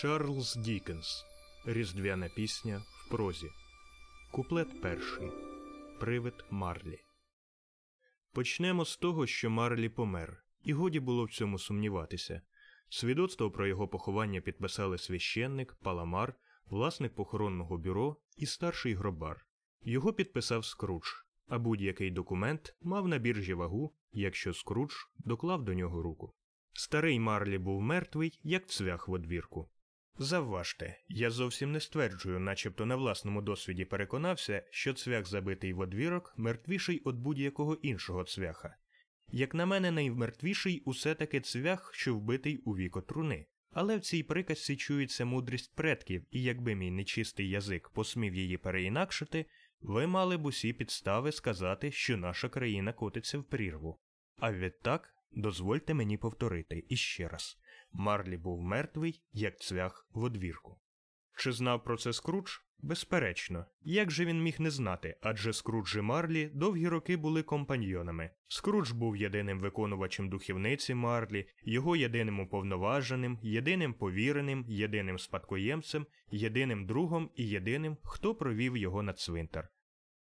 Чарльз Дікенс Різдвяна пісня в прозі. Куплет перший. Привид Марлі. Почнемо з того, що Марлі помер, і годі було в цьому сумніватися. Свідоцтво про його поховання підписали священник, паламар, власник похоронного бюро і старший гробар. Його підписав Скрудж, а будь-який документ мав на біржі вагу, якщо Скрудж доклав до нього руку. Старий Марлі був мертвий, як цвях в одвірку. Завважте, я зовсім не стверджую, начебто на власному досвіді переконався, що цвях забитий в одвірок мертвіший від будь-якого іншого цвяха. Як на мене, наймертвіший усе таки цвях, що вбитий у віко труни. Але в цій приказці чується мудрість предків, і якби мій нечистий язик посмів її переінакшити, ви мали б усі підстави сказати, що наша країна котиться в прірву. А відтак дозвольте мені повторити іще раз Марлі був мертвий, як цвях в одвірку. Чи знав про це Скрудж? Безперечно. Як же він міг не знати, адже Скрудж і Марлі довгі роки були компаньйонами. Скрудж був єдиним виконувачем духівниці Марлі, його єдиним уповноваженим, єдиним повіреним, єдиним спадкоємцем, єдиним другом і єдиним, хто провів його на цвинтар.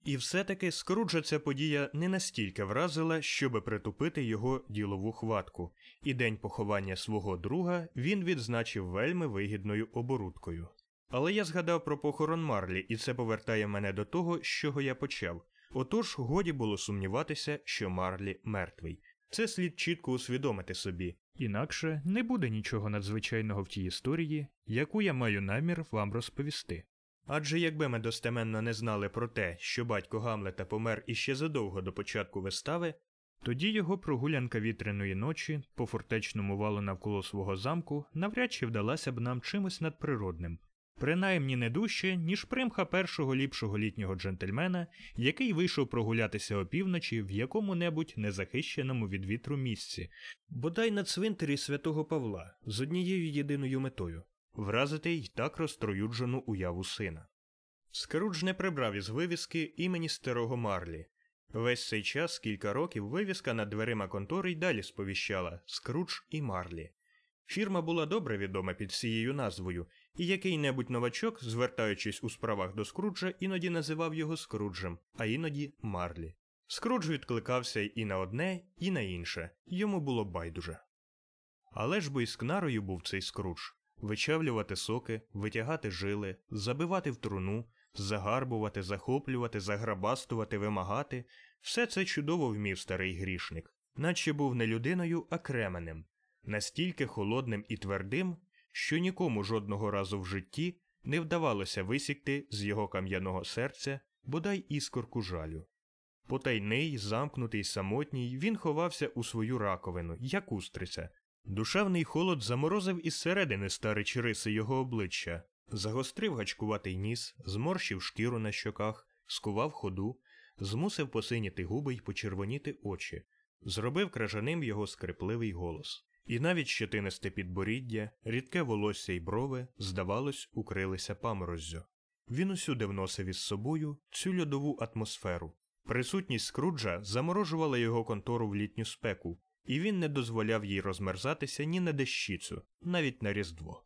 І все-таки Скруджа ця подія не настільки вразила, щоби притупити його ділову хватку, і день поховання свого друга він відзначив вельми вигідною оборудкою. Але я згадав про похорон Марлі, і це повертає мене до того, з чого я почав. Отож, годі було сумніватися, що Марлі мертвий. Це слід чітко усвідомити собі. Інакше не буде нічого надзвичайного в тій історії, яку я маю намір вам розповісти. Адже якби ми достеменно не знали про те, що батько Гамлета помер іще задовго до початку вистави, тоді його прогулянка вітряної ночі по фортечному валу навколо свого замку навряд чи вдалася б нам чимось надприродним, принаймні не дужче, ніж примха першого ліпшого літнього джентльмена, який вийшов прогулятися опівночі в якому-небудь незахищеному від вітру місці, бодай на цвинтарі святого Павла з однією єдиною метою вразити й так розтроюджену уяву сина. Скрудж не прибрав із вивіски імені старого Марлі. Весь цей час, кілька років, вивіска над дверима контори й далі сповіщала Скрудж і Марлі. Фірма була добре відома під цією назвою, і який-небудь новачок, звертаючись у справах до Скруджа, іноді називав його Скруджем, а іноді Марлі. Скрудж відкликався і на одне, і на інше йому було байдуже. Але ж бо й скнарою був цей Скрудж вичавлювати соки, витягати жили, забивати в труну, загарбувати, захоплювати, заграбастувати, вимагати все це чудово вмів старий грішник, наче був не людиною, а кременем, настільки холодним і твердим, що нікому жодного разу в житті не вдавалося висікти з його кам'яного серця бодай іскорку жалю. Потайний, замкнутий, самотній, він ховався у свою раковину, як устриця, Душевний холод заморозив із середини старичі риси його обличчя, загострив гачкуватий ніс, зморщив шкіру на щоках, скував ходу, змусив посиніти губи й почервоніти очі, зробив кражаним його скрипливий голос. І навіть щетинисте підборіддя, рідке волосся й брови, здавалось, укрилися памороззю. Він усюди вносив із собою цю льодову атмосферу. Присутність скруджа заморожувала його контору в літню спеку, і він не дозволяв їй розмерзатися ні на дещицю, навіть на Різдво.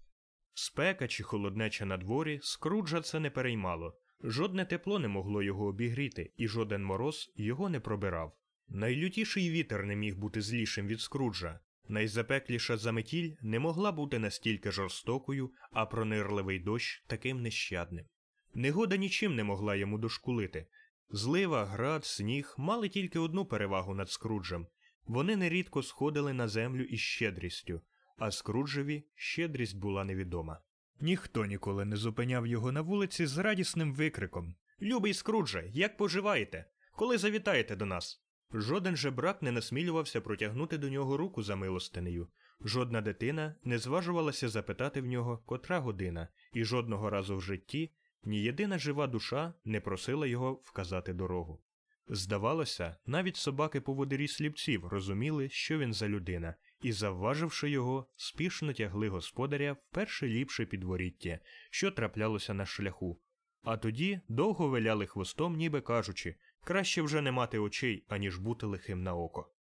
Спека чи холоднеча на дворі скруджа це не переймало, жодне тепло не могло його обігріти, і жоден мороз його не пробирав. Найлютіший вітер не міг бути злішим від скруджа, найзапекліша заметіль не могла бути настільки жорстокою, а пронирливий дощ таким нещадним. Негода нічим не могла йому дошкулити. Злива, град, сніг мали тільки одну перевагу над скруджем вони нерідко сходили на землю із щедрістю, а Скруджеві щедрість була невідома. Ніхто ніколи не зупиняв його на вулиці з радісним викриком Любий Скрудже, як поживаєте? Коли завітаєте до нас? Жоден же брак не насмілювався протягнути до нього руку за милостинею, жодна дитина не зважувалася запитати в нього, котра година, і жодного разу в житті ні єдина жива душа не просила його вказати дорогу. Здавалося, навіть собаки поводирі сліпців розуміли, що він за людина, і, завваживши його, спішно тягли господаря в перше ліпше підворіття, що траплялося на шляху. А тоді довго виляли хвостом, ніби кажучи краще вже не мати очей, аніж бути лихим на око.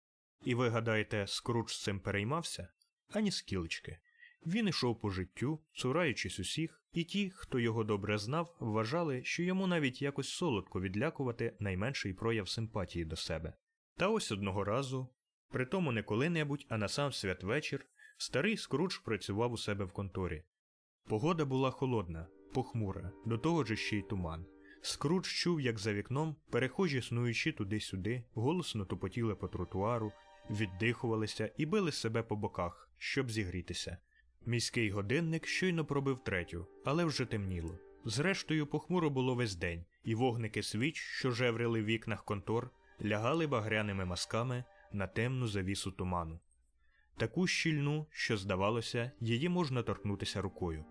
І ви гадаєте, Скрудж з цим переймався? Ані скілечки. Він ішов по життю, цураючись усіх, і ті, хто його добре знав, вважали, що йому навіть якось солодко відлякувати найменший прояв симпатії до себе. Та ось одного разу, при тому не коли-небудь, а на сам святвечір, старий Скрудж працював у себе в конторі. Погода була холодна, похмура, до того ж ще й туман. Скрудж чув, як за вікном, перехожі снуючи туди-сюди, голосно тупотіли по тротуару, віддихувалися і били себе по боках, щоб зігрітися. Міський годинник щойно пробив третю, але вже темніло. Зрештою, похмуро було весь день, і вогники свіч, що жеврили в вікнах контор, лягали багряними масками на темну завісу туману. Таку щільну, що, здавалося, її можна торкнутися рукою.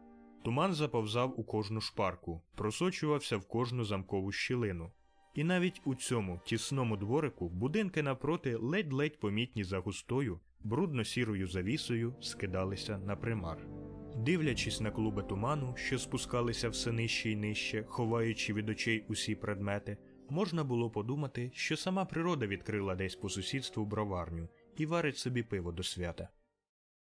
Туман заповзав у кожну шпарку, просочувався в кожну замкову щілину. І навіть у цьому тісному дворику будинки навпроти ледь-ледь помітні за густою, брудно-сірою завісою скидалися на примар. Дивлячись на клуби туману, що спускалися все нижче й нижче, ховаючи від очей усі предмети, можна було подумати, що сама природа відкрила десь по сусідству броварню і варить собі пиво до свята.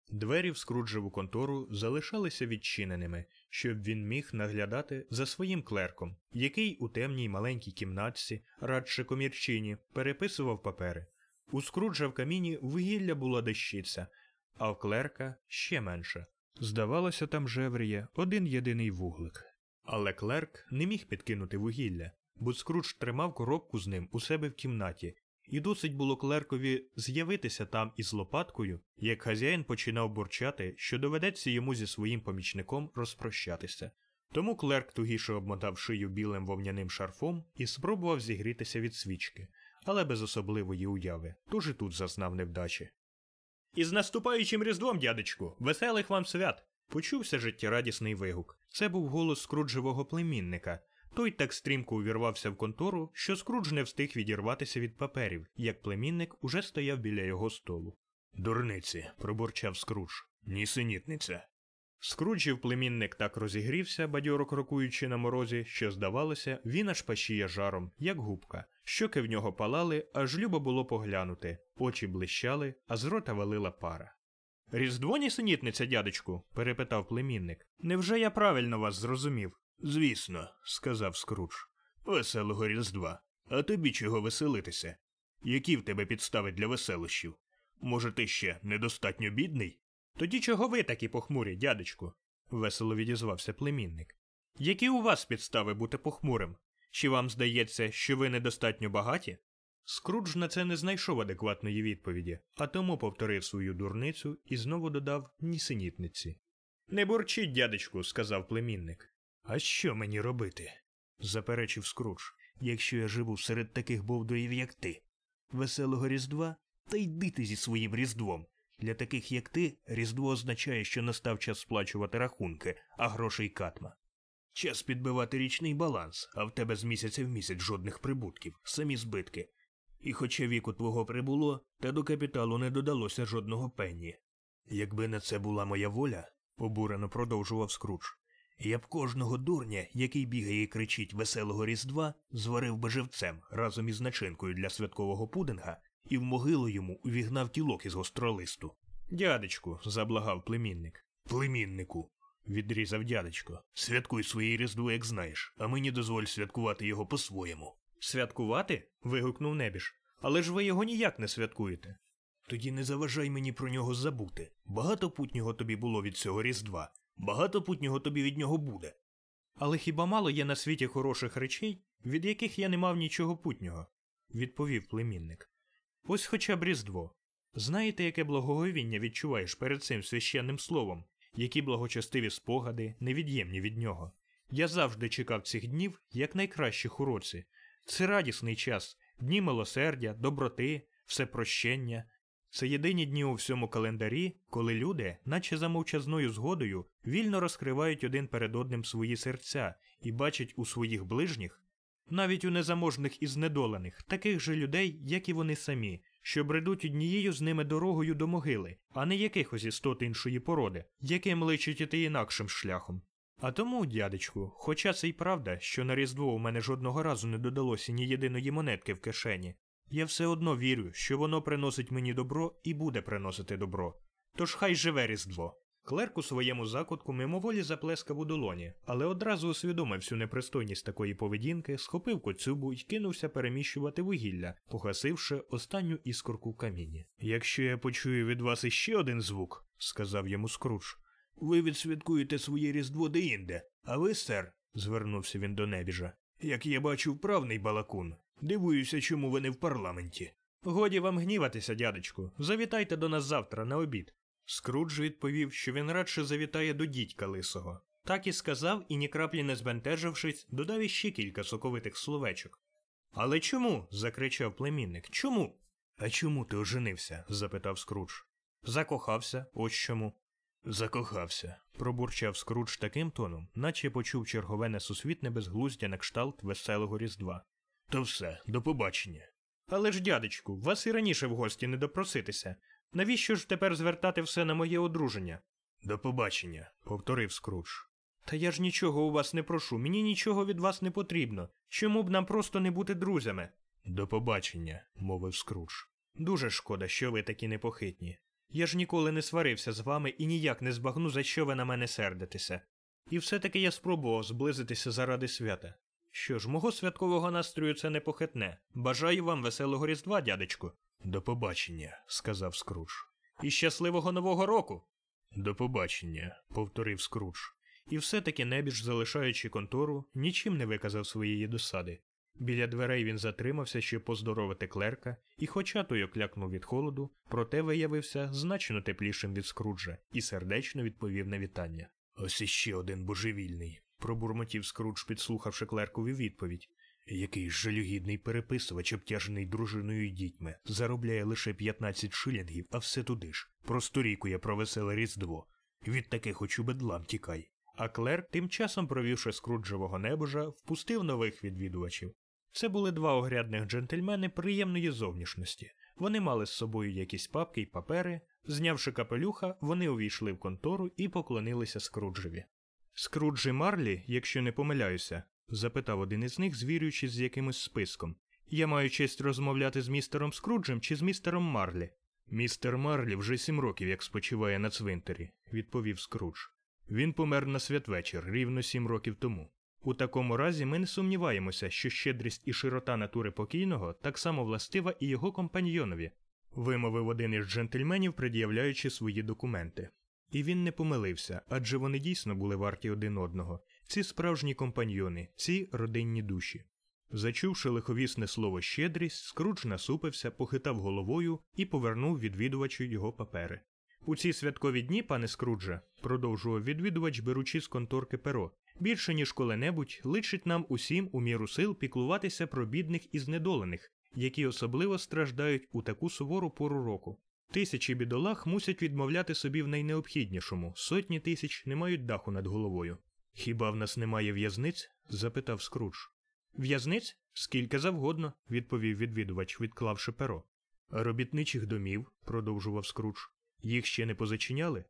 Двері в скруджеву контору залишалися відчиненими, щоб він міг наглядати за своїм клерком, який у темній маленькій кімнатці, радше комірчині, переписував папери. У скруджа в каміні вугілля була дещиця, а в клерка ще менше. Здавалося, там жевріє один єдиний вуглик. Але клерк не міг підкинути вугілля, бо скрудж тримав коробку з ним у себе в кімнаті і досить було клеркові з'явитися там із лопаткою, як хазяїн починав бурчати, що доведеться йому зі своїм помічником розпрощатися. Тому клерк тугіше обмотав шию білим вовняним шарфом і спробував зігрітися від свічки, але без особливої уяви, тож і тут зазнав невдачі. Із наступаючим різдвом, дядечку, веселих вам свят! Почувся життєрадісний вигук. Це був голос скруджевого племінника, той так стрімко увірвався в контору, що Скрудж не встиг відірватися від паперів, як племінник уже стояв біля його столу. Дурниці, пробурчав Скрудж. Нісенітниця. Скруджів племінник так розігрівся, бадьоро крокуючи на морозі, що, здавалося, він аж пашіє жаром, як губка. Щоки в нього палали, аж любо було поглянути, очі блищали, а з рота валила пара. Різдво нісенітниця, дядечку? перепитав племінник. Невже я правильно вас зрозумів? Звісно, сказав Скрудж. Веселого Різдва. А тобі чого веселитися? Які в тебе підстави для веселощів? Може, ти ще недостатньо бідний? Тоді чого ви такі похмурі, дядечку? весело відізвався племінник. Які у вас підстави бути похмурим? Чи вам здається, що ви недостатньо багаті? Скрудж на це не знайшов адекватної відповіді, а тому повторив свою дурницю і знову додав нісенітниці. Не бурчіть, дядечку, сказав племінник. А що мені робити? заперечив Скрудж, якщо я живу серед таких бовдоїв, як ти. Веселого Різдва? Та йди ти зі своїм Різдвом. Для таких, як ти, Різдво означає, що настав час сплачувати рахунки, а грошей катма. Час підбивати річний баланс, а в тебе з місяця в місяць жодних прибутків, самі збитки. І хоча віку твого прибуло, та до капіталу не додалося жодного пенні. Якби на це була моя воля, обурено продовжував Скрудж, я б кожного дурня, який бігає і кричить веселого Різдва, зварив би живцем разом із начинкою для святкового пудинга і в могилу йому увігнав тілок із гостролисту. Дядечку, заблагав племінник. Племіннику, відрізав дядечко. Святкуй своє Різдво, як знаєш, а мені дозволь святкувати його по-своєму. Святкувати? вигукнув небіж. Але ж ви його ніяк не святкуєте. Тоді не заважай мені про нього забути. Багато путнього тобі було від цього Різдва, Багато путнього тобі від нього буде. Але хіба мало є на світі хороших речей, від яких я не мав нічого путнього? відповів племінник. Ось хоча б Різдво. Знаєте, яке благоговіння відчуваєш перед цим священним словом, які благочестиві спогади, невід'ємні від нього. Я завжди чекав цих днів як найкращих у році. Це радісний час, дні милосердя, доброти, всепрощення, це єдині дні у всьому календарі, коли люди, наче за мовчазною згодою, вільно розкривають один перед одним свої серця і бачать у своїх ближніх, навіть у незаможних і знедолених, таких же людей, як і вони самі, що бредуть однією з ними дорогою до могили, а не якихось істот іншої породи, яким личить іти інакшим шляхом. А тому, дядечку, хоча це й правда, що на Різдво у мене жодного разу не додалося ні єдиної монетки в кишені, я все одно вірю, що воно приносить мені добро і буде приносити добро. Тож хай живе Різдво. Клерк у своєму закутку мимоволі заплескав у долоні, але одразу усвідомив всю непристойність такої поведінки, схопив коцюбу і кинувся переміщувати вугілля, погасивши останню іскорку в каміні. Якщо я почую від вас іще один звук, сказав йому Скрудж, ви відсвяткуєте своє різдво деінде, а ви, сер, звернувся він до небіжа. Як я бачу вправний балакун, дивуюся, чому ви не в парламенті. Годі вам гніватися, дядечку. Завітайте до нас завтра на обід. Скрудж відповів, що він радше завітає до дідька лисого. Так і сказав, і ні краплі не збентежившись, додав іще кілька соковитих словечок. Але чому? закричав племінник. Чому? А чому ти оженився? запитав Скрудж. Закохався, ось чому. Закохався, пробурчав Скрудж таким тоном, наче почув чергове несусвітне безглуздя на кшталт веселого різдва. То все, до побачення. Але ж, дядечку, вас і раніше в гості не допроситися. Навіщо ж тепер звертати все на моє одруження? До побачення, повторив Скрудж. Та я ж нічого у вас не прошу, мені нічого від вас не потрібно. Чому б нам просто не бути друзями? До побачення, мовив Скрудж. Дуже шкода, що ви такі непохитні. Я ж ніколи не сварився з вами і ніяк не збагну, за що ви на мене сердитеся. І все-таки я спробував зблизитися заради свята. Що ж, мого святкового настрою це не похитне. Бажаю вам веселого різдва, дядечку. До побачення, сказав Скрудж. І щасливого нового року. До побачення, повторив Скрудж. І все-таки небіж, залишаючи контору, нічим не виказав своєї досади. Біля дверей він затримався, щоб поздоровити клерка, і, хоча той оклякнув від холоду, проте виявився значно теплішим від Скруджа і сердечно відповів на вітання. Ось іще один божевільний, пробурмотів Скрудж, підслухавши клеркові відповідь. Який жалюгідний переписувач, обтяжений дружиною і дітьми, заробляє лише 15 шилінгів, а все туди ж. Просторікує про веселе різдво. Від таких хоч у бедлам тікай. А клерк, тим часом провівши скруджевого небожа, впустив нових відвідувачів. Це були два огрядних джентльмени приємної зовнішності. Вони мали з собою якісь папки й папери. Знявши капелюха, вони увійшли в контору і поклонилися Скруджеві. Скруджі Марлі, якщо не помиляюся, запитав один із них, звірюючись з якимось списком. Я маю честь розмовляти з містером Скруджем чи з містером Марлі. Містер Марлі вже сім років як спочиває на цвинтарі, відповів Скрудж. Він помер на святвечір рівно сім років тому. У такому разі ми не сумніваємося, що щедрість і широта натури покійного так само властива і його компаньйонові, вимовив один із джентльменів, пред'являючи свої документи. І він не помилився, адже вони дійсно були варті один одного, ці справжні компаньйони, ці родинні душі. Зачувши лиховісне слово щедрість, Скрудж насупився, похитав головою і повернув відвідувачу його папери. У ці святкові дні, пане Скрудже, продовжував відвідувач, беручи з конторки перо, більше ніж коли-небудь личить нам усім у міру сил піклуватися про бідних і знедолених, які особливо страждають у таку сувору пору року. Тисячі бідолах мусять відмовляти собі в найнеобхіднішому, сотні тисяч не мають даху над головою. Хіба в нас немає в'язниць? запитав Скрудж. В'язниць? Скільки завгодно, відповів відвідувач, відклавши перо. Робітничих домів, продовжував Скрудж. Їх ще не позачиняли?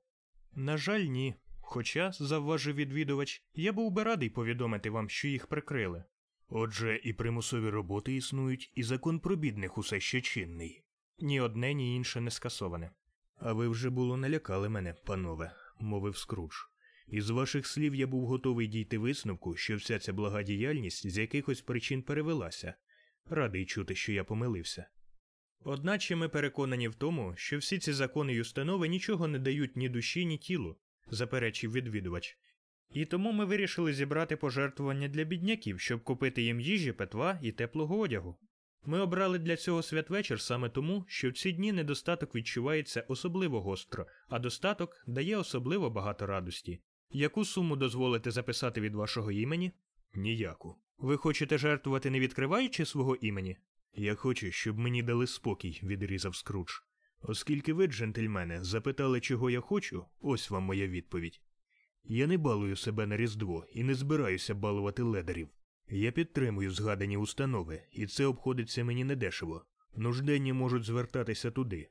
На жаль, ні. Хоча, завважив відвідувач, я був би радий повідомити вам, що їх прикрили. Отже, і примусові роботи існують, і закон про бідних усе ще чинний. Ні одне, ні інше не скасоване. А ви вже було налякали мене, панове, мовив Скрудж. Із ваших слів я був готовий дійти висновку, що вся ця благодіяльність з якихось причин перевелася. Радий чути, що я помилився. Одначе ми переконані в тому, що всі ці закони й установи нічого не дають ні душі, ні тілу, заперечив відвідувач. І тому ми вирішили зібрати пожертвування для бідняків, щоб купити їм їжі, петва і теплого одягу. Ми обрали для цього святвечір саме тому, що в ці дні недостаток відчувається особливо гостро, а достаток дає особливо багато радості. Яку суму дозволите записати від вашого імені? Ніяку. Ви хочете жертвувати, не відкриваючи свого імені? Я хочу, щоб мені дали спокій, відрізав Скрудж. Оскільки ви, джентльмени, запитали, чого я хочу, ось вам моя відповідь. Я не балую себе на Різдво і не збираюся балувати ледарів. Я підтримую згадані установи, і це обходиться мені недешево. Нужденні можуть звертатися туди.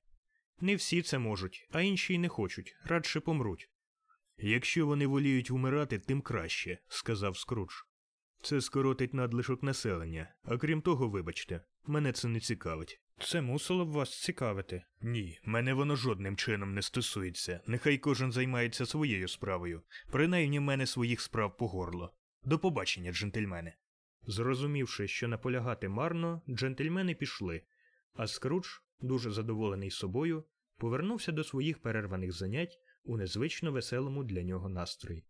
Не всі це можуть, а інші й не хочуть, радше помруть. Якщо вони воліють вмирати, тим краще, сказав Скрудж. Це скоротить надлишок населення, а крім того, вибачте, мене це не цікавить. Це мусило б вас цікавити. Ні, мене воно жодним чином не стосується. Нехай кожен займається своєю справою. Принаймні мене своїх справ по горло. До побачення, джентльмени. Зрозумівши, що наполягати марно, джентльмени пішли, а Скрудж, дуже задоволений собою, повернувся до своїх перерваних занять у незвично веселому для нього настрої.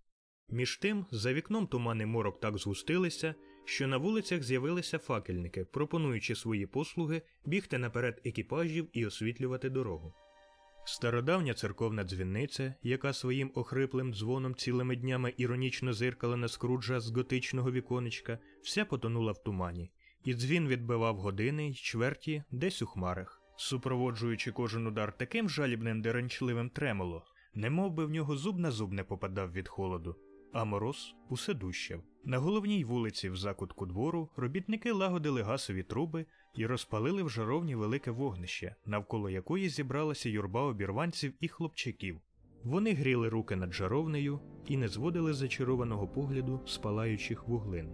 Між тим, за вікном тумани морок так згустилися, що на вулицях з'явилися факельники, пропонуючи свої послуги бігти наперед екіпажів і освітлювати дорогу. Стародавня церковна дзвінниця, яка своїм охриплим дзвоном цілими днями іронічно зиркала на скруджа з готичного віконечка, вся потонула в тумані, і дзвін відбивав години й чверті десь у хмарах, супроводжуючи кожен удар таким жалібним деренчливим тремоло, немов би в нього зуб на зуб не попадав від холоду а мороз усе дужчав. На головній вулиці в закутку двору робітники лагодили гасові труби і розпалили в жаровні велике вогнище, навколо якої зібралася юрба обірванців і хлопчаків. Вони гріли руки над жаровнею і не зводили зачарованого погляду з палаючих вуглин.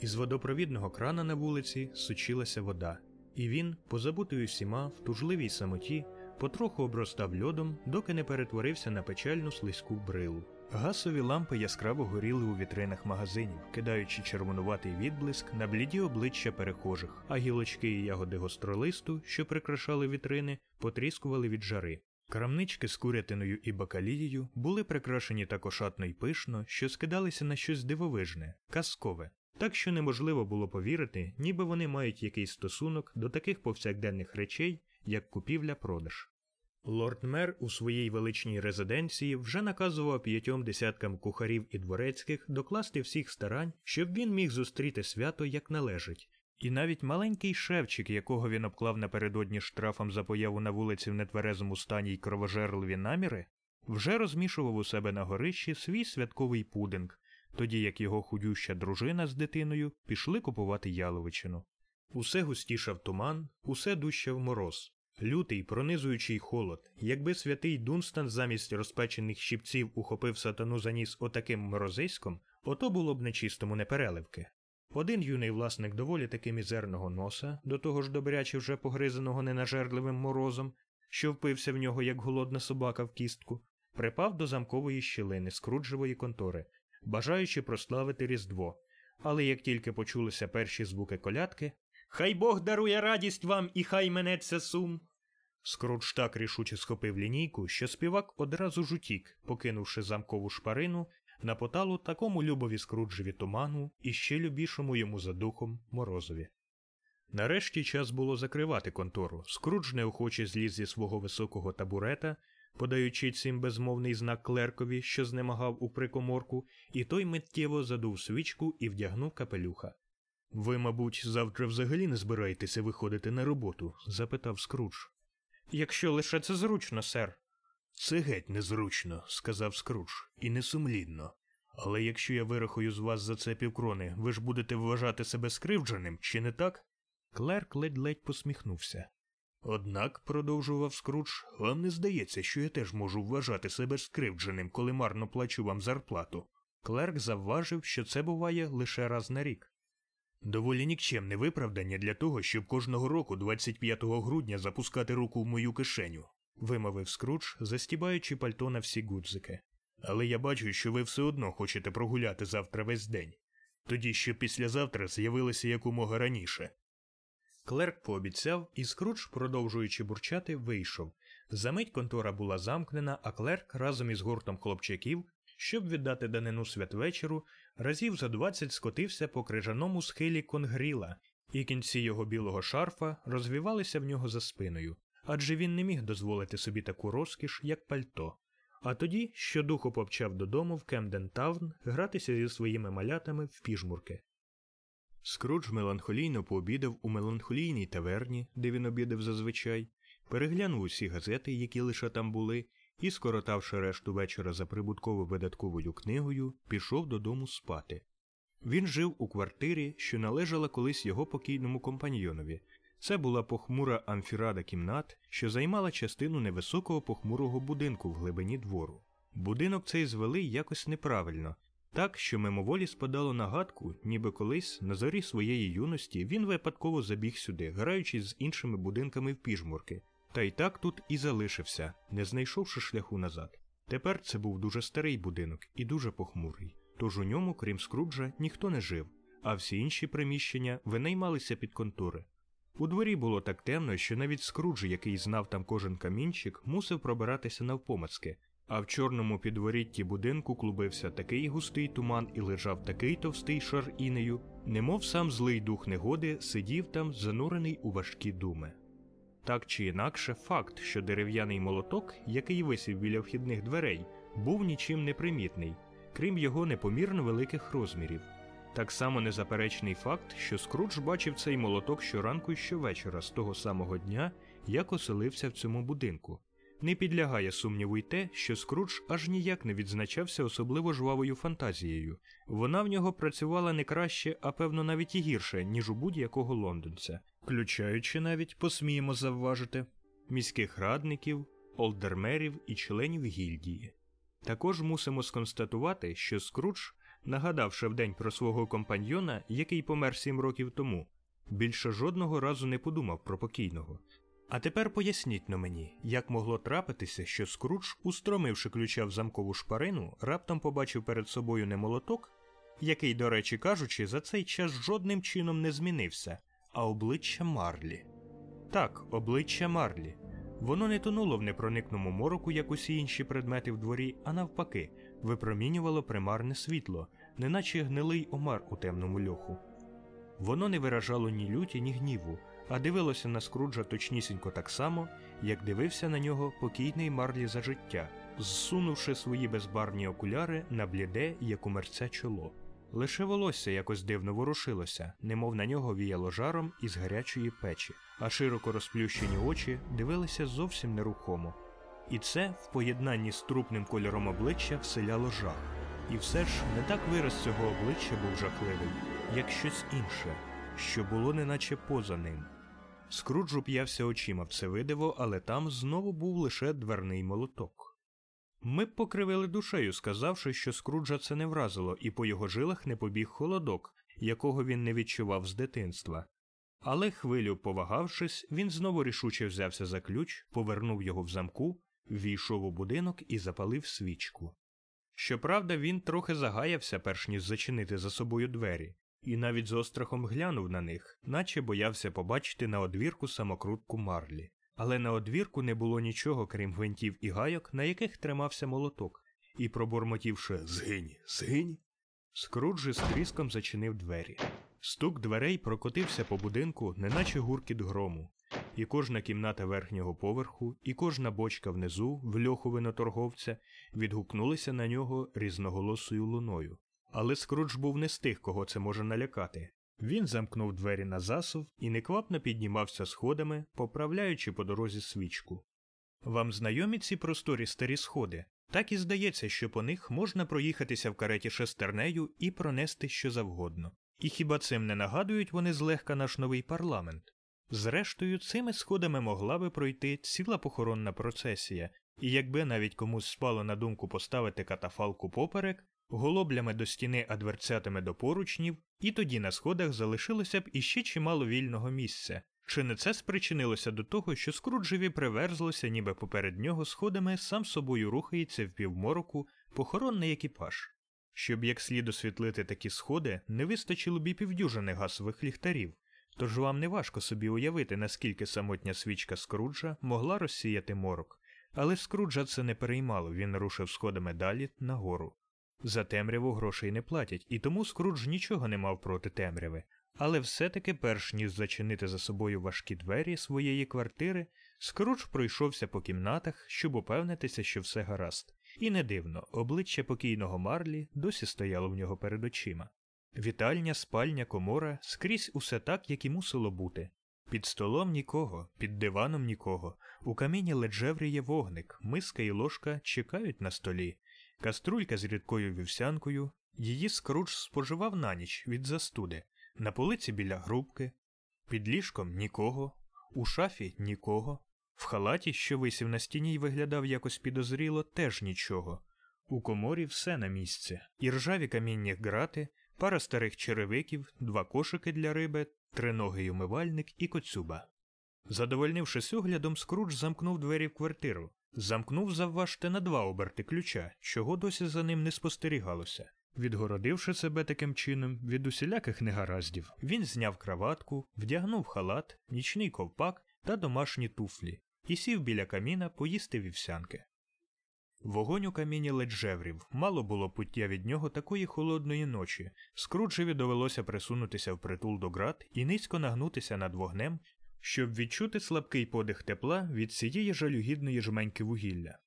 Із водопровідного крана на вулиці сучилася вода, і він, позабутий усіма в тужливій самоті, потроху обростав льодом, доки не перетворився на печальну слизьку брилу. Гасові лампи яскраво горіли у вітринах магазинів, кидаючи червонуватий відблиск на бліді обличчя перехожих, а гілочки і ягоди гостролисту, що прикрашали вітрини, потріскували від жари. Крамнички з курятиною і бакалією були прикрашені так ошатно й пишно, що скидалися на щось дивовижне, казкове, так що неможливо було повірити, ніби вони мають якийсь стосунок до таких повсякденних речей, як купівля-продаж. Лорд мер у своїй величній резиденції вже наказував п'ятьом десяткам кухарів і дворецьких докласти всіх старань, щоб він міг зустріти свято як належить, і навіть маленький шевчик, якого він обклав напередодні штрафом за появу на вулиці в нетверезому стані й кровожерливі наміри, вже розмішував у себе на горищі свій святковий пудинг, тоді як його худюща дружина з дитиною пішли купувати яловичину. Усе густішав туман, усе дужчав мороз. Лютий, пронизуючий холод, якби святий Дунстан замість розпечених щипців ухопив сатану за ніс отаким морозиськом, ото було б нечистому непереливки. Один юний власник доволі таки мізерного носа, до того ж добряче вже погризаного ненажерливим морозом, що впився в нього, як голодна собака в кістку, припав до замкової щілини скруджевої контори, бажаючи прославити Різдво. Але як тільки почулися перші звуки колядки, Хай Бог дарує радість вам і хай менеться сум. Скрудж так рішуче схопив лінійку, що співак одразу ж утік, покинувши замкову шпарину на поталу такому любові скруджеві туману і ще любішому йому за духом морозові. Нарешті час було закривати контору. Скрудж неохоче зліз зі свого високого табурета, подаючи цим безмовний знак клеркові, що знемагав у прикоморку, і той миттєво задув свічку і вдягнув капелюха. Ви, мабуть, завтра взагалі не збираєтеся виходити на роботу? запитав Скрудж. Якщо лише це зручно, сер. Це геть незручно, сказав Скрудж, і несумлінно. Але якщо я вирахую з вас за це півкрони, ви ж будете вважати себе скривдженим, чи не так? Клерк ледь-ледь посміхнувся. Однак, продовжував Скрудж, вам не здається, що я теж можу вважати себе скривдженим, коли марно плачу вам зарплату. Клерк завважив, що це буває лише раз на рік. Доволі нікчемне виправдання для того, щоб кожного року, 25 грудня, запускати руку в мою кишеню, вимовив Скрудж, застібаючи пальто на всі гудзики. Але я бачу, що ви все одно хочете прогуляти завтра весь день, тоді що післязавтра з'явилося якомога раніше. Клерк пообіцяв, і Скрудж, продовжуючи бурчати, вийшов. Замить контора була замкнена, а клерк разом із гуртом хлопчаків, щоб віддати данину святвечору, разів за двадцять скотився по крижаному схилі конгріла, і кінці його білого шарфа розвівалися в нього за спиною, адже він не міг дозволити собі таку розкіш, як пальто. А тоді щодуху повчав додому в Кемден Тавн гратися зі своїми малятами в піжмурки. Скрудж меланхолійно пообідав у меланхолійній таверні, де він обідав зазвичай, переглянув усі газети, які лише там були, і, скоротавши решту вечора за прибутково видатковою книгою, пішов додому спати. Він жив у квартирі, що належала колись його покійному компаньйонові. Це була похмура амфірада кімнат, що займала частину невисокого похмурого будинку в глибині двору. Будинок цей звели якось неправильно, Так, що мимоволі спадало на гадку, ніби колись, на зорі своєї юності, він випадково забіг сюди, граючись з іншими будинками в піжмурки, та й так тут і залишився, не знайшовши шляху назад. Тепер це був дуже старий будинок і дуже похмурий, тож у ньому, крім Скруджа, ніхто не жив, а всі інші приміщення винаймалися під контури. У дворі було так темно, що навіть Скрудж, який знав там кожен камінчик, мусив пробиратися навпомацки, а в чорному підворітті будинку клубився такий густий туман і лежав такий товстий шар інею, немов сам злий дух негоди сидів там, занурений у важкі думи. Так чи інакше, факт, що дерев'яний молоток, який висів біля вхідних дверей, був нічим не примітний, крім його непомірно великих розмірів. Так само незаперечний факт, що Скрудж бачив цей молоток щоранку і щовечора з того самого дня, як оселився в цьому будинку. Не підлягає сумніву й те, що Скрудж аж ніяк не відзначався особливо жвавою фантазією. Вона в нього працювала не краще, а певно навіть і гірше, ніж у будь-якого лондонця, включаючи навіть, посміємо завважити, міських радників, олдермерів і членів гільдії. Також мусимо сконстатувати, що Скрудж, нагадавши вдень про свого компаньйона, який помер сім років тому, більше жодного разу не подумав про покійного. А тепер поясніть на мені, як могло трапитися, що Скрудж, устромивши ключа в замкову шпарину, раптом побачив перед собою не молоток, який, до речі кажучи, за цей час жодним чином не змінився, а обличчя Марлі. Так, обличчя Марлі. Воно не тонуло в непроникному мороку, як усі інші предмети в дворі, а навпаки, випромінювало примарне світло, неначе гнилий омар у темному льоху. Воно не виражало ні люті, ні гніву, а дивилося на Скруджа точнісінько так само, як дивився на нього покійний Марлі за життя, зсунувши свої безбарвні окуляри на бліде, як у мерця чоло. Лише волосся якось дивно ворушилося, немов на нього віяло жаром із гарячої печі, а широко розплющені очі дивилися зовсім нерухомо. І це в поєднанні з трупним кольором обличчя вселяло жах. І все ж не так вираз цього обличчя був жахливий, як щось інше, що було неначе поза ним. Скрудж уп'явся очима в це видиво, але там знову був лише дверний молоток. Ми б покривили душею, сказавши, що Скруджа це не вразило, і по його жилах не побіг холодок, якого він не відчував з дитинства. Але хвилю повагавшись, він знову рішуче взявся за ключ, повернув його в замку, ввійшов у будинок і запалив свічку. Щоправда, він трохи загаявся, перш ніж зачинити за собою двері, і навіть з острахом глянув на них, наче боявся побачити на одвірку самокрутку Марлі. Але на одвірку не було нічого, крім гвинтів і гайок, на яких тримався молоток, і, пробурмотівши згинь, згинь, Скруджі з тріском зачинив двері. Стук дверей прокотився по будинку, неначе гуркіт грому, і кожна кімната верхнього поверху, і кожна бочка внизу, в льоху виноторговця, відгукнулися на нього різноголосою луною. Але Скрудж був не з тих, кого це може налякати. Він замкнув двері на засув і неквапно піднімався сходами, поправляючи по дорозі свічку. Вам знайомі ці просторі старі сходи? Так і здається, що по них можна проїхатися в кареті шестернею і пронести що завгодно. І хіба цим не нагадують вони злегка наш новий парламент? Зрештою, цими сходами могла би пройти ціла похоронна процесія, і якби навіть комусь спало на думку поставити катафалку поперек, голоблями до стіни, а дверцятами до поручнів, і тоді на сходах залишилося б іще чимало вільного місця. Чи не це спричинилося до того, що Скруджеві приверзлося, ніби поперед нього сходами сам собою рухається в півмороку похоронний екіпаж? Щоб як слід освітлити такі сходи, не вистачило б і півдюжини газових ліхтарів, тож вам не важко собі уявити, наскільки самотня свічка Скруджа могла розсіяти морок. Але Скруджа це не переймало, він рушив сходами далі нагору. За темряву грошей не платять, і тому Скрудж нічого не мав проти темряви. Але все-таки, перш ніж зачинити за собою важкі двері своєї квартири, Скрудж пройшовся по кімнатах, щоб упевнитися, що все гаразд. І не дивно, обличчя покійного Марлі досі стояло в нього перед очима. Вітальня, спальня, комора скрізь усе так, як і мусило бути. Під столом нікого, під диваном нікого, у каміні леджевріє вогник, миска і ложка чекають на столі, каструлька з рідкою вівсянкою, її скрудж споживав на ніч від застуди, на полиці біля грубки, під ліжком нікого, у шафі нікого, в халаті, що висів на стіні й виглядав якось підозріло, теж нічого. У коморі все на місці. І ржаві камінні грати, пара старих черевиків, два кошики для риби, триногий умивальник і коцюба. Задовольнившись оглядом, Скрудж замкнув двері в квартиру. Замкнув завважте на два оберти ключа, чого досі за ним не спостерігалося. Відгородивши себе таким чином від усіляких негараздів, він зняв краватку, вдягнув халат, нічний ковпак та домашні туфлі і сів біля каміна поїсти вівсянки. Вогонь у каміні ледь жеврів, мало було пуття від нього такої холодної ночі. Скруджеві довелося присунутися впритул до град і низько нагнутися над вогнем, щоб відчути слабкий подих тепла від цієї жалюгідної жменьки вугілля.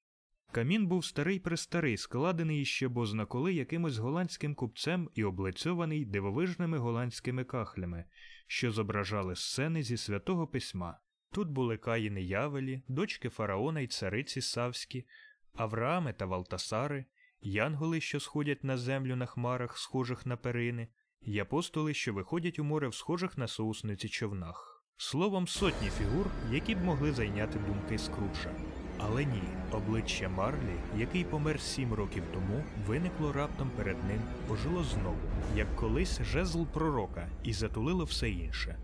Камін був старий престарий, складений іще бозна коли якимось голландським купцем і облицьований дивовижними голландськими кахлями, що зображали сцени зі святого письма. Тут були каїни Явелі, дочки фараона й цариці Савські, Авраами та Валтасари, янголи, що сходять на землю на хмарах, схожих на перини, й апостоли, що виходять у море в схожих на соусниці човнах. Словом, сотні фігур, які б могли зайняти думки Скруджа. Але ні, обличчя Марлі, який помер сім років тому, виникло раптом перед ним, ожило знову, як колись жезл пророка, і затулило все інше.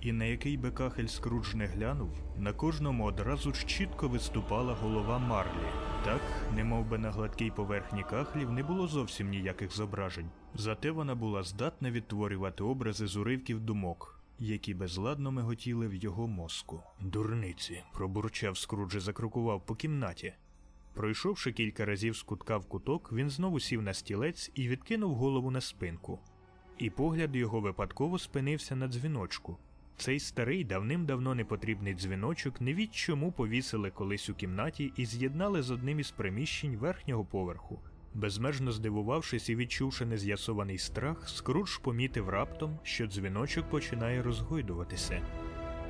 І на який би кахель Скрудж не глянув, на кожному одразу ж чітко виступала голова Марлі. Так, немов би на гладкій поверхні кахлів не було зовсім ніяких зображень, зате вона була здатна відтворювати образи з уривків думок, які безладно миготіли в його мозку. Дурниці, пробурчав Скрудж і закрукував по кімнаті. Пройшовши кілька разів з кутка в куток, він знову сів на стілець і відкинув голову на спинку. І погляд його випадково спинився на дзвіночку. Цей старий давним-давно непотрібний дзвіночок не від чому повісили колись у кімнаті і з'єднали з одним із приміщень верхнього поверху. Безмежно здивувавшись і відчувши нез'ясований страх, Скрудж помітив раптом, що дзвіночок починає розгойдуватися.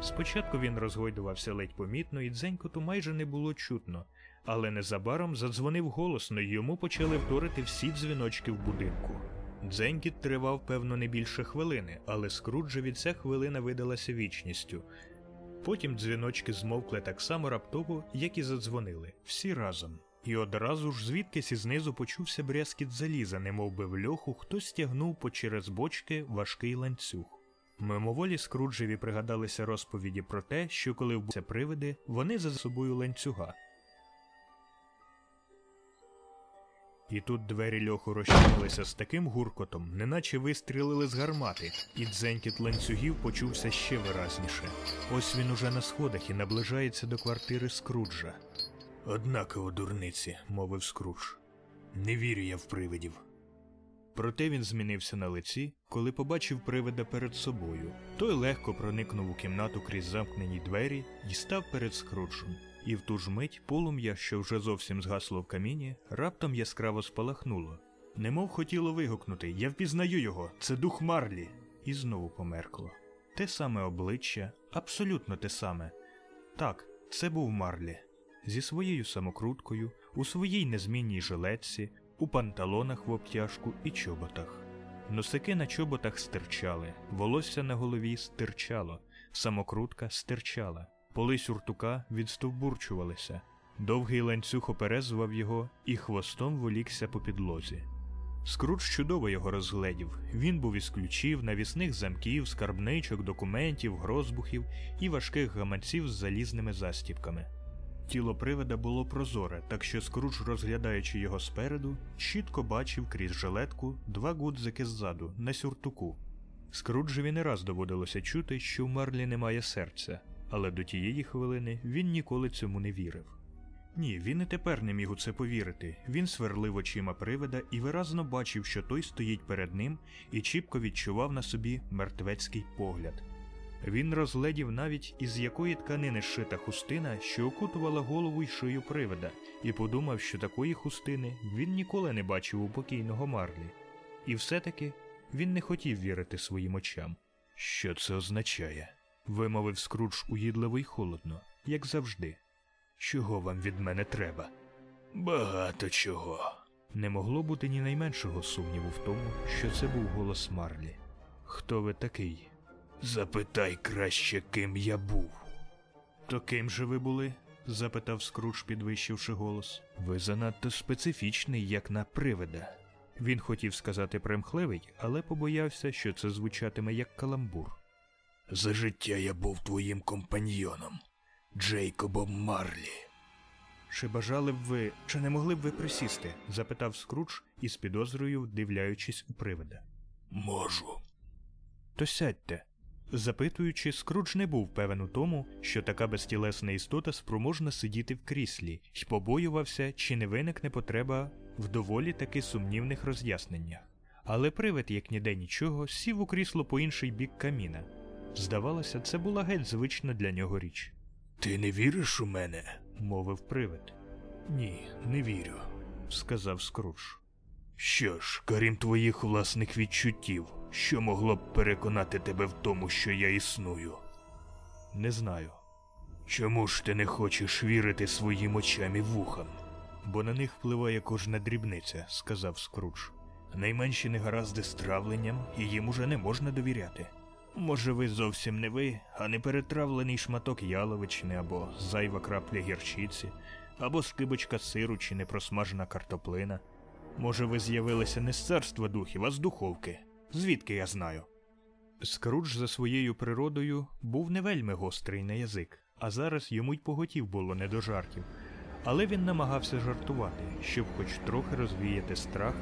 Спочатку він розгойдувався ледь помітно, і дзенькоту майже не було чутно, але незабаром задзвонив голосно, і йому почали вторити всі дзвіночки в будинку. Дзенькіт тривав, певно, не більше хвилини, але Скруджеві ця хвилина видалася вічністю. Потім дзвіночки змовкли так само раптово, як і задзвонили, всі разом. І одразу ж звідкись ізнизу почувся брязкіт заліза, немов би в льоху хтось стягнув по через бочки важкий ланцюг. Мимоволі Скруджеві пригадалися розповіді про те, що коли вбуться привиди, вони за собою ланцюга. І тут двері льоху розчинилися з таким гуркотом, неначе вистрілили з гармати, і дзенькіт ланцюгів почувся ще виразніше. Ось він уже на сходах і наближається до квартири Скруджа. Однаково, дурниці, мовив Скрудж. Не вірю я в привидів. Проте він змінився на лиці, коли побачив привида перед собою. Той легко проникнув у кімнату крізь замкнені двері і став перед Скруджем. І в ту ж мить полум'я, що вже зовсім згасло в каміні, раптом яскраво спалахнуло. Немов хотіло вигукнути Я впізнаю його, це дух Марлі. І знову померкло. Те саме обличчя, абсолютно те саме. Так, це був Марлі. Зі своєю самокруткою, у своїй незмінній жилетці, у панталонах в обтяжку і чоботах. Носики на чоботах стирчали, волосся на голові стирчало, самокрутка стирчала. Поли сюртука відстовбурчувалися, довгий ланцюг оперезував його і хвостом волікся по підлозі. Скрудж чудово його розгледів. Він був із ключів, навісних замків, скарбничок, документів, грозбухів і важких гаманців з залізними застіпками. Тіло привида було прозоре, так що Скрудж, розглядаючи його спереду, чітко бачив крізь жилетку два гудзики ззаду на сюртуку. Скруджеві не раз доводилося чути, що в Марлі немає серця, але до тієї хвилини він ніколи цьому не вірив. Ні, він і тепер не міг у це повірити. Він сверлив очима привида і виразно бачив, що той стоїть перед ним і чіпко відчував на собі мертвецький погляд. Він розгледів навіть із якої тканини шита хустина, що окутувала голову й шию привида, і подумав, що такої хустини він ніколи не бачив у покійного Марлі. І все-таки він не хотів вірити своїм очам. Що це означає? вимовив Скрудж уїдливо й холодно, як завжди. Чого вам від мене треба? Багато чого. Не могло бути ні найменшого сумніву в тому, що це був голос Марлі. Хто ви такий? Запитай краще, ким я був. То ким же ви були? запитав Скрудж, підвищивши голос. Ви занадто специфічний, як на привида. Він хотів сказати примхливий, але побоявся, що це звучатиме як каламбур. За життя я був твоїм компаньйоном, Джейкобом Марлі. Чи бажали б ви, чи не могли б ви присісти? запитав Скрудж із підозрою, вдивляючись у привида. Можу. То сядьте. Запитуючи, Скрудж не був певен у тому, що така безтілесна істота спроможна сидіти в кріслі, й побоювався, чи не виникне потреба в доволі таки сумнівних роз'ясненнях. Але привид, як ніде нічого, сів у крісло по інший бік каміна. Здавалося, це була геть звична для нього річ. Ти не віриш у мене? мовив привид. Ні, не вірю. Сказав Скрудж. Що ж, крім твоїх власних відчуттів, що могло б переконати тебе в тому, що я існую? Не знаю. Чому ж ти не хочеш вірити своїм очам і вухам? Бо на них впливає кожна дрібниця, сказав Скрудж. Найменші негаразди з травленням, і їм уже не можна довіряти. Може, ви зовсім не ви, а не перетравлений шматок яловичини або зайва крапля гірчиці, або скибочка сиру чи непросмажена картоплина. Може, ви з'явилися не з царства духів, а з духовки. Звідки я знаю? Скрудж за своєю природою був не вельми гострий на язик, а зараз йому й поготів було не до жартів. Але він намагався жартувати, щоб хоч трохи розвіяти страх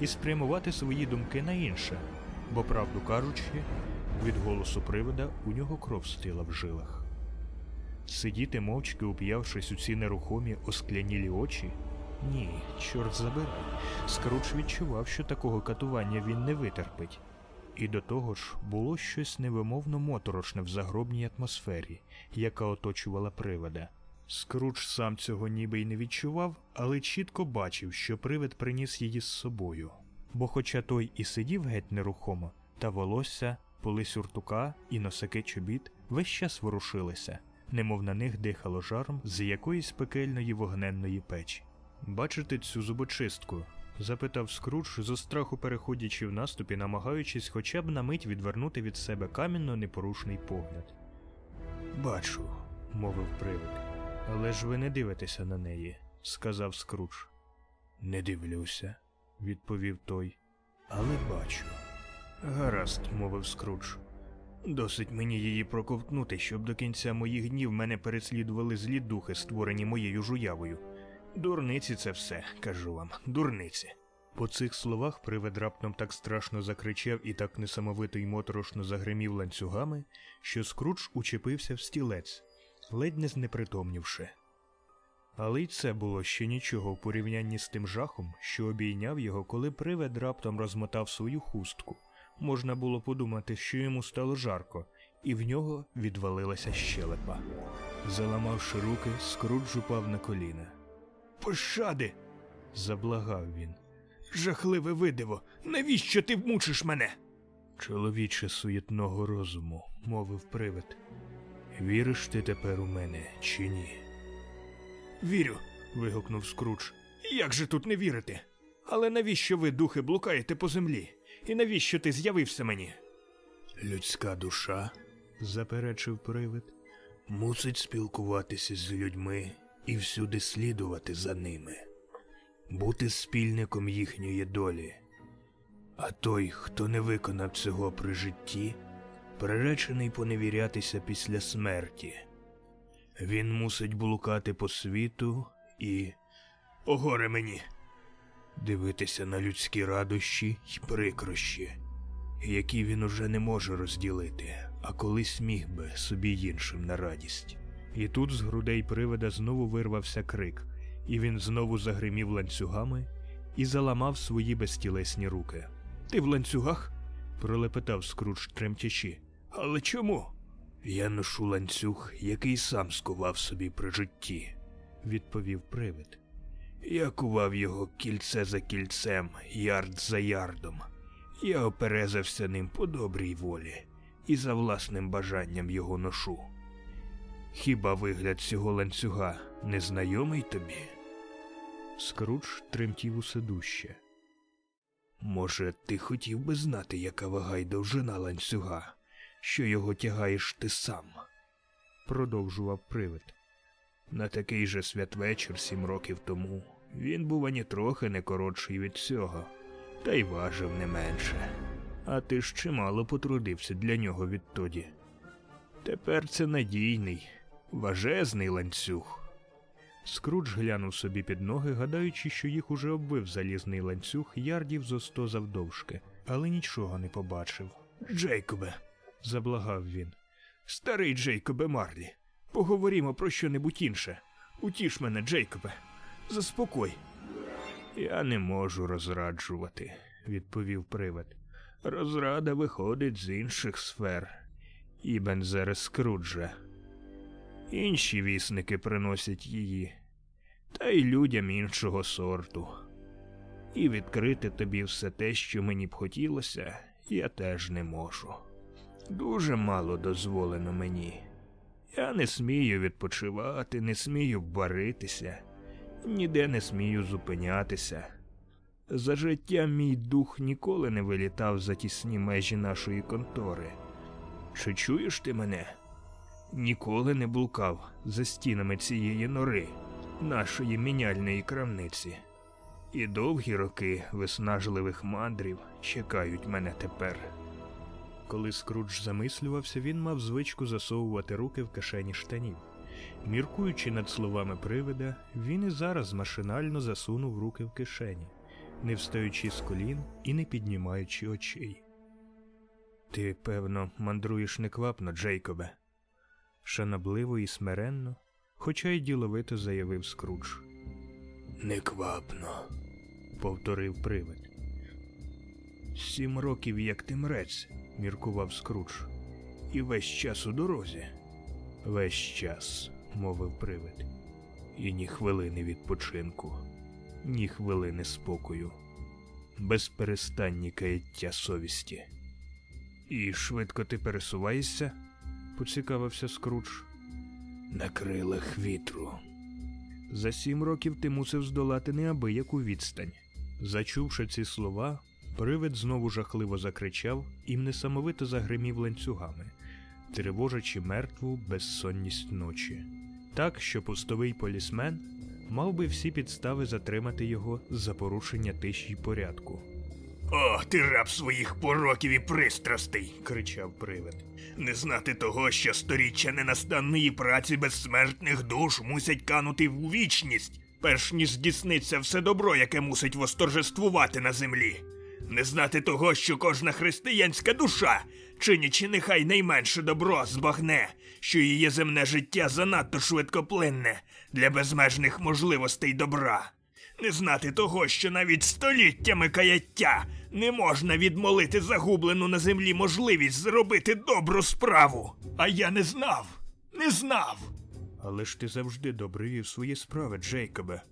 і спрямувати свої думки на інше, бо, правду кажучи, від голосу привида у нього кров стила в жилах. Сидіти мовчки, уп'явшись у ці нерухомі осклянілі очі. Ні, чорт забирай. Скрудж відчував, що такого катування він не витерпить. І до того ж було щось невимовно моторошне в загробній атмосфері, яка оточувала привида. Скрудж сам цього ніби й не відчував, але чітко бачив, що привид приніс її з собою. Бо, хоча той і сидів геть нерухомо, та волосся, поли сюртука і носики чобіт весь час ворушилися, немов на них дихало жаром з якоїсь пекельної вогненної печі. Бачите цю зубочистку? запитав Скрудж, зо страху переходячи в наступі, намагаючись хоча б на мить відвернути від себе камінно непорушний погляд. Бачу, мовив привид. Але ж ви не дивитеся на неї, сказав Скрудж. Не дивлюся, відповів той. Але бачу. Гаразд, мовив Скрудж. Досить мені її проковтнути, щоб до кінця моїх днів мене переслідували злі духи, створені моєю жуявою. Дурниці це все, кажу вам, дурниці. По цих словах привид раптом так страшно закричав і так несамовито й моторошно загримів ланцюгами, що Скрудж учепився в стілець, ледь не знепритомнівши. Але й це було ще нічого в порівнянні з тим жахом, що обійняв його, коли привид раптом розмотав свою хустку. Можна було подумати, що йому стало жарко, і в нього відвалилася щелепа. Заламавши руки, Скрудж упав на коліна. Пощади. заблагав він. Жахливе видиво. Навіщо ти мучиш мене? Чоловіче суєтного розуму, мовив привид. Віриш ти тепер у мене чи ні? Вірю. вигукнув Скрудж. Як же тут не вірити? Але навіщо ви, духи, блукаєте по землі? І навіщо ти з'явився мені? Людська душа, заперечив привид. мусить спілкуватися з людьми і всюди слідувати за ними, бути спільником їхньої долі. А той, хто не виконав цього при житті, приречений поневірятися після смерті. Він мусить блукати по світу і. О, горе мені! Дивитися на людські радощі й прикрощі, які він уже не може розділити, а колись міг би собі іншим на радість. І тут з грудей привида знову вирвався крик, і він знову загримів ланцюгами і заламав свої безтілесні руки. Ти в ланцюгах? пролепетав Скрудж тремтячи. Але чому? Я ношу ланцюг, який сам скував собі при житті, відповів привид. Я кував його кільце за кільцем, ярд за ярдом. Я оперезався ним по добрій волі і за власним бажанням його ношу. Хіба вигляд цього ланцюга незнайомий тобі? Скрудж тремтів усе дужче. Може, ти хотів би знати, яка вага й довжина ланцюга, що його тягаєш ти сам? продовжував привид. На такий же святвечір сім років тому він був ані трохи не коротший від цього, та й важив не менше. А ти ж чимало потрудився для нього відтоді. Тепер це надійний, важезний ланцюг. Скрудж глянув собі під ноги, гадаючи, що їх уже обвив залізний ланцюг ярдів зо сто завдовжки, але нічого не побачив. Джейкобе, заблагав він. Старий Джейкобе Марлі, поговоримо про що-небудь інше. Утіш мене, Джейкобе. Заспокой. Я не можу розраджувати, відповів привид. Розрада виходить з інших сфер. Ібензера Скруджа. Інші вісники приносять її, та й людям іншого сорту. І відкрити тобі все те, що мені б хотілося, я теж не можу. Дуже мало дозволено мені. Я не смію відпочивати, не смію баритися, ніде не смію зупинятися. За життя мій дух ніколи не вилітав за тісні межі нашої контори. Чи чуєш ти мене? Ніколи не блукав за стінами цієї нори, нашої міняльної крамниці. І довгі роки виснажливих мандрів чекають мене тепер. Коли Скрудж замислювався, він мав звичку засовувати руки в кишені штанів. Міркуючи над словами привида, він і зараз машинально засунув руки в кишені, не встаючи з колін і не піднімаючи очей. Ти, певно, мандруєш неквапно, Джейкобе. Шанобливо і смиренно, хоча й діловито заявив Скрудж. Неквапно, повторив привид. Сім років, як ти мрець, міркував Скрудж. І весь час у дорозі. Весь час, мовив привид. І ні хвилини відпочинку, ні хвилини спокою, безперестанні каяття совісті. І швидко ти пересуваєшся? Поцікавився Скрудж. На крилах вітру. За сім років ти мусив здолати неабияку відстань. Зачувши ці слова, привид знову жахливо закричав і несамовито загримів ланцюгами, тривожачи мертву безсонність ночі. Так, що пустовий полісмен мав би всі підстави затримати його за порушення тиші й порядку. О, ти раб своїх пороків і пристрастей, кричав привид. Не знати того, що сторіччя ненастанної праці безсмертних душ мусять канути в вічність, перш ніж здійсниться все добро, яке мусить восторжествувати на землі. Не знати того, що кожна християнська душа, чинячи нехай найменше добро, збагне, що її земне життя занадто швидкоплинне для безмежних можливостей добра. Не знати того, що навіть століттями каяття не можна відмолити загублену на землі можливість зробити добру справу. А я не знав, не знав. Але ж ти завжди добре вів свої справи, Джейкобе,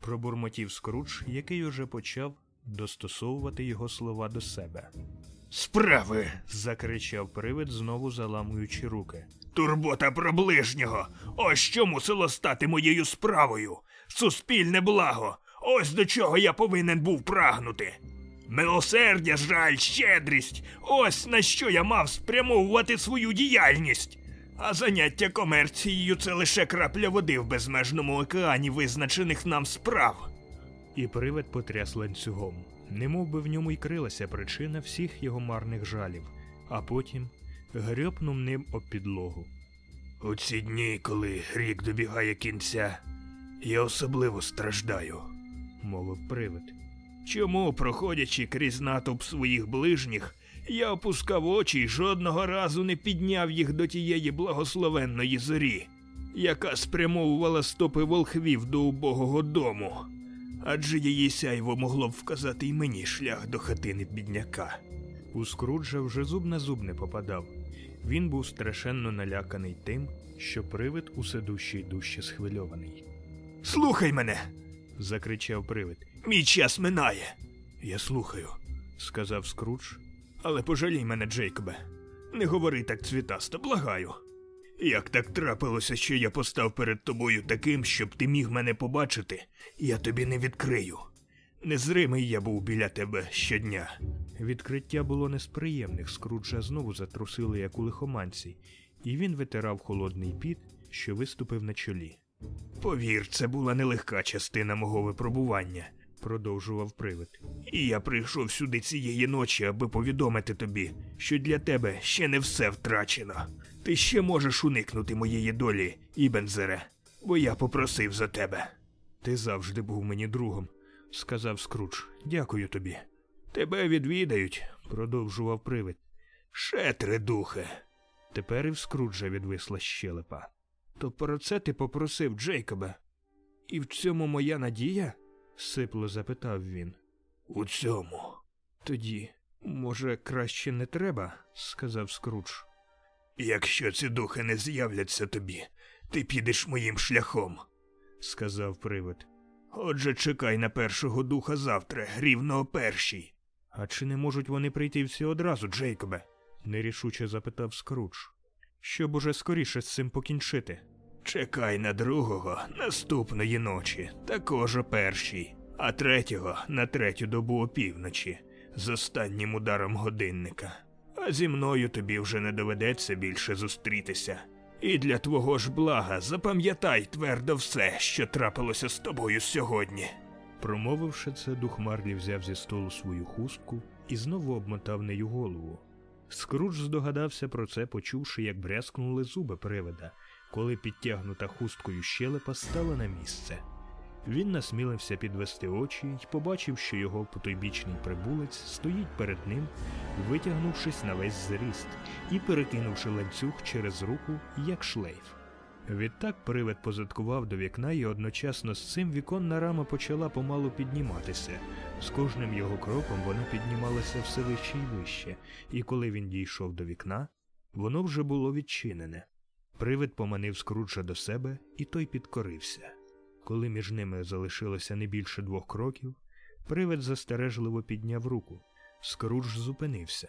пробурмотів Скрудж, який уже почав достосовувати його слова до себе. Справи. закричав привид, знову заламуючи руки. Турбота про ближнього. Ось що мусило стати моєю справою. Суспільне благо. Ось до чого я повинен був прагнути. Милосердя, жаль, щедрість. Ось на що я мав спрямовувати свою діяльність. А заняття комерцією це лише крапля води в безмежному океані визначених нам справ. І привид потряс ланцюгом, немов би в ньому й крилася причина всіх його марних жалів, а потім грьопнув ним об підлогу. У ці дні, коли рік добігає кінця, я особливо страждаю, мовив привид. Чому, проходячи крізь натовп своїх ближніх, я опускав очі й жодного разу не підняв їх до тієї благословенної зорі, яка спрямовувала стопи волхвів до убогого дому, адже її сяйво могло б вказати й мені шлях до хатини бідняка. У Скруджа вже зуб на зуб не попадав. Він був страшенно наляканий тим, що привид усе дужче й дужче схвильований. Слухай мене. закричав привид. Мій час минає. Я слухаю, сказав Скрудж. Але пожалій мене, Джейкобе. Не говори так цвітасто, благаю. Як так трапилося, що я постав перед тобою таким, щоб ти міг мене побачити, я тобі не відкрию. Незримий я був біля тебе щодня. Відкриття було не з приємних, Скруджа знову затрусили, як у лихоманці, і він витирав холодний піт, що виступив на чолі. Повір, це була нелегка частина мого випробування, продовжував привид. і я прийшов сюди цієї ночі, аби повідомити тобі, що для тебе ще не все втрачено. Ти ще можеш уникнути моєї долі, Ібензере, бо я попросив за тебе. Ти завжди був мені другом, сказав Скрудж. Дякую тобі. Тебе відвідають, продовжував привид. шетре духе. Тепер і в Скруджа відвисла щелепа. То про це ти попросив, Джейкобе. І в цьому моя надія? Сипло запитав він. У цьому. Тоді, може, краще не треба, сказав Скрудж. Якщо ці духи не з'являться тобі, ти підеш моїм шляхом, сказав привид. Отже, чекай на першого духа завтра, рівно о першій. А чи не можуть вони прийти всі одразу, Джейкобе? нерішуче запитав Скрудж. Щоб уже скоріше з цим покінчити. Чекай на другого наступної ночі, також о першій, а третього на третю добу опівночі, з останнім ударом годинника. А зі мною тобі вже не доведеться більше зустрітися. І для твого ж блага запам'ятай твердо все, що трапилося з тобою сьогодні. Промовивши це, дух Марлі взяв зі столу свою хустку і знову обмотав нею голову. Скрудж здогадався про це, почувши, як брязкнули зуби привида, коли підтягнута хусткою щелепа стала на місце. Він насмілився підвести очі й побачив, що його потойбічний прибулець стоїть перед ним, витягнувшись на весь зріст і перекинувши ланцюг через руку, як шлейф. Відтак привид позадкував до вікна, і одночасно з цим віконна рама почала помалу підніматися. З кожним його кроком вона піднімалася все вище і вище, і коли він дійшов до вікна, воно вже було відчинене. Привид поманив Скруджа до себе, і той підкорився. Коли між ними залишилося не більше двох кроків, привид застережливо підняв руку. Скрудж зупинився.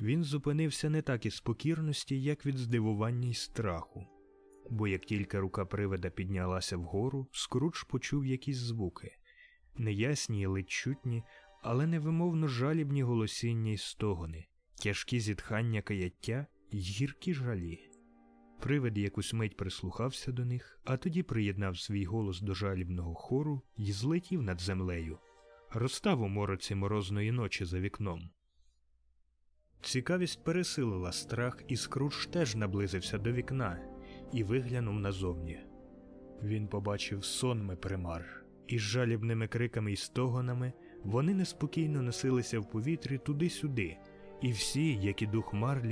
Він зупинився не так із покірності, як від здивування й страху. Бо як тільки рука привида піднялася вгору, Скрудж почув якісь звуки неясні й ледь чутні, але невимовно жалібні голосіння й стогони, тяжкі зітхання каяття й гіркі жалі. Привид якусь мить прислухався до них, а тоді приєднав свій голос до жалібного хору і злетів над землею. Розстав у мороці морозної ночі за вікном. Цікавість пересилила страх, і Скрудж теж наблизився до вікна і виглянув назовні. Він побачив сонми примар, і з жалібними криками й стогонами вони неспокійно носилися в повітрі туди-сюди, і всі, як і дух Марлі,